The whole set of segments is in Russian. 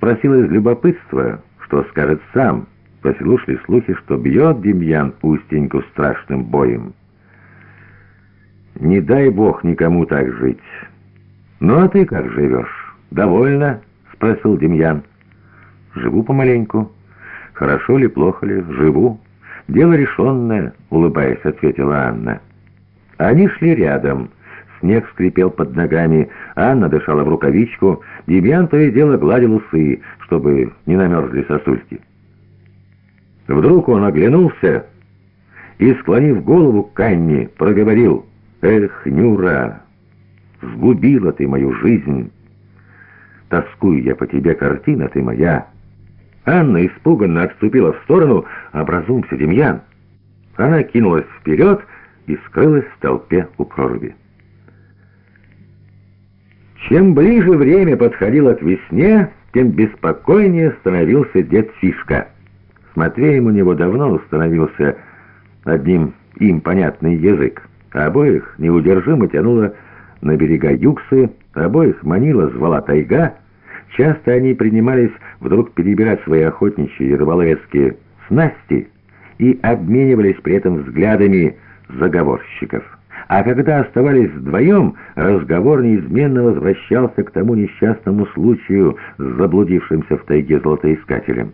Спросил из любопытства, что скажет сам. По слухи, что бьет Демьян Устеньку страшным боем. «Не дай бог никому так жить». «Ну а ты как живешь? Довольно?» — спросил Демьян. «Живу помаленьку. Хорошо ли, плохо ли, живу. Дело решенное», — улыбаясь, ответила Анна. Они шли рядом. Снег скрипел под ногами, Анна дышала в рукавичку, Демьян то и дело гладил усы, чтобы не намерзли сосульки. Вдруг он оглянулся и, склонив голову к Анне, проговорил «Эх, Нюра, сгубила ты мою жизнь! Тоскую я по тебе, картина ты моя!» Анна испуганно отступила в сторону «Образумся, Демьян!» Она кинулась вперед и скрылась в толпе у проруби. Чем ближе время подходило к весне, тем беспокойнее становился дед Фишка. С Матвеем у него давно установился одним им понятный язык. Обоих неудержимо тянуло на берега Юксы, обоих манила, звала тайга. Часто они принимались вдруг перебирать свои охотничьи и рыболовецкие снасти и обменивались при этом взглядами заговорщиков. А когда оставались вдвоем, разговор неизменно возвращался к тому несчастному случаю с заблудившимся в тайге золотоискателем.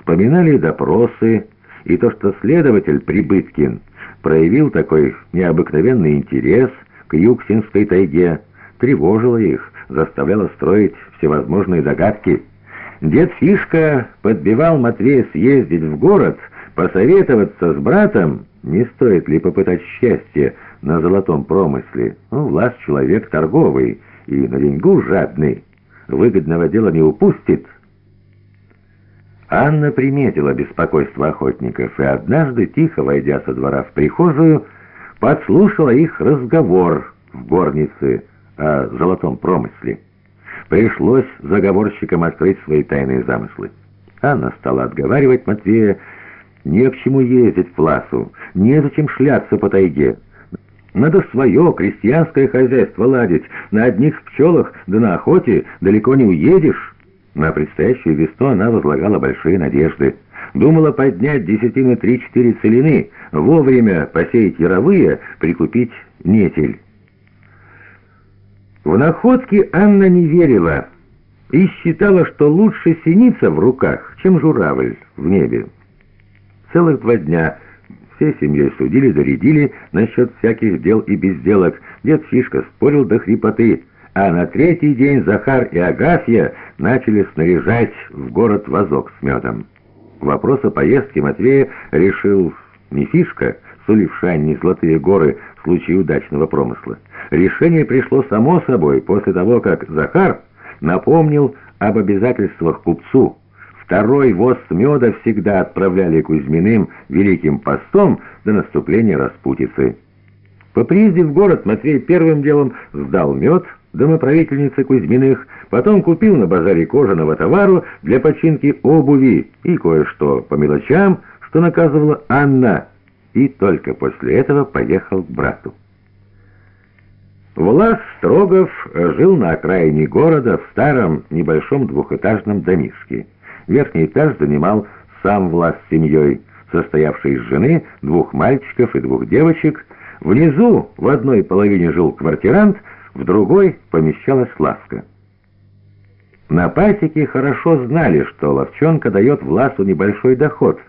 Вспоминали допросы, и то, что следователь Прибыткин проявил такой необыкновенный интерес к Юксинской тайге, тревожило их, заставляло строить всевозможные догадки. Дед Фишка подбивал Матвея съездить в город, посоветоваться с братом, не стоит ли попытать счастье на золотом промысле. Ну, Влас человек торговый и на деньгу жадный, выгодного дела не упустит. Анна приметила беспокойство охотников и однажды, тихо войдя со двора в прихожую, подслушала их разговор в горнице о золотом промысле. Пришлось заговорщикам открыть свои тайные замыслы. Анна стала отговаривать Матвея, не к чему ездить в Власу, незачем шляться по тайге. Надо свое крестьянское хозяйство ладить, на одних пчелах да на охоте далеко не уедешь». На предстоящую весну она возлагала большие надежды. Думала поднять десятины три-четыре целины, вовремя посеять яровые, прикупить нетель. В находке Анна не верила и считала, что лучше синица в руках, чем журавль в небе. Целых два дня все семьей судили, зарядили насчет всяких дел и безделок. Дед Фишка спорил до хрипоты, а на третий день Захар и Агафья начали снаряжать в город вазок с медом. Вопрос о поездке Матвея решил не Фишка, суливший Анне золотые горы в случае удачного промысла. Решение пришло само собой после того, как Захар напомнил об обязательствах купцу. Второй воз меда всегда отправляли Кузьминым великим постом до наступления распутицы. По приезде в город Матвей первым делом сдал мед, домоправительницы Кузьминых, потом купил на базаре кожаного товару для починки обуви и кое-что по мелочам, что наказывала Анна, и только после этого поехал к брату. Влас Строгов жил на окраине города в старом небольшом двухэтажном домишке. Верхний этаж занимал сам Влас с семьей, состоявший из жены, двух мальчиков и двух девочек. Внизу в одной половине жил квартирант, в другой помещалась лавка. На пасеке хорошо знали, что ловчонка дает Власу небольшой доход,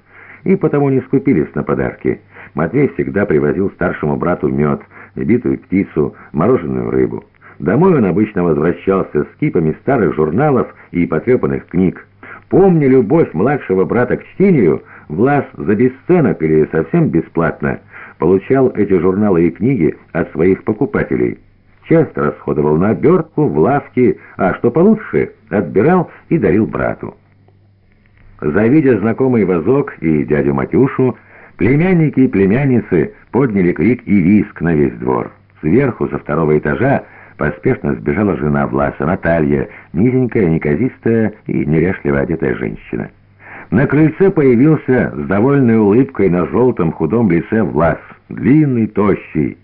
и потому не скупились на подарки. Матвей всегда привозил старшему брату мед, сбитую птицу, мороженую рыбу. Домой он обычно возвращался с кипами старых журналов и потрепанных книг. Помня любовь младшего брата к чтению, Влас за бесценок или совсем бесплатно получал эти журналы и книги от своих покупателей – часто расходовал на обертку, в лавке, а что получше, отбирал и дарил брату. Завидя знакомый вазок и дядю Матюшу, племянники и племянницы подняли крик и виск на весь двор. Сверху, со второго этажа, поспешно сбежала жена Власа, Наталья, низенькая, неказистая и неряшливо одетая женщина. На крыльце появился с довольной улыбкой на желтом худом лице Влас, длинный, тощий,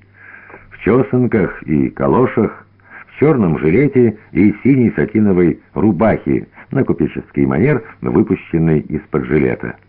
чесанках и калошах, в черном жилете и синей сатиновой рубахе, на купеческий манер, выпущенный из-под жилета.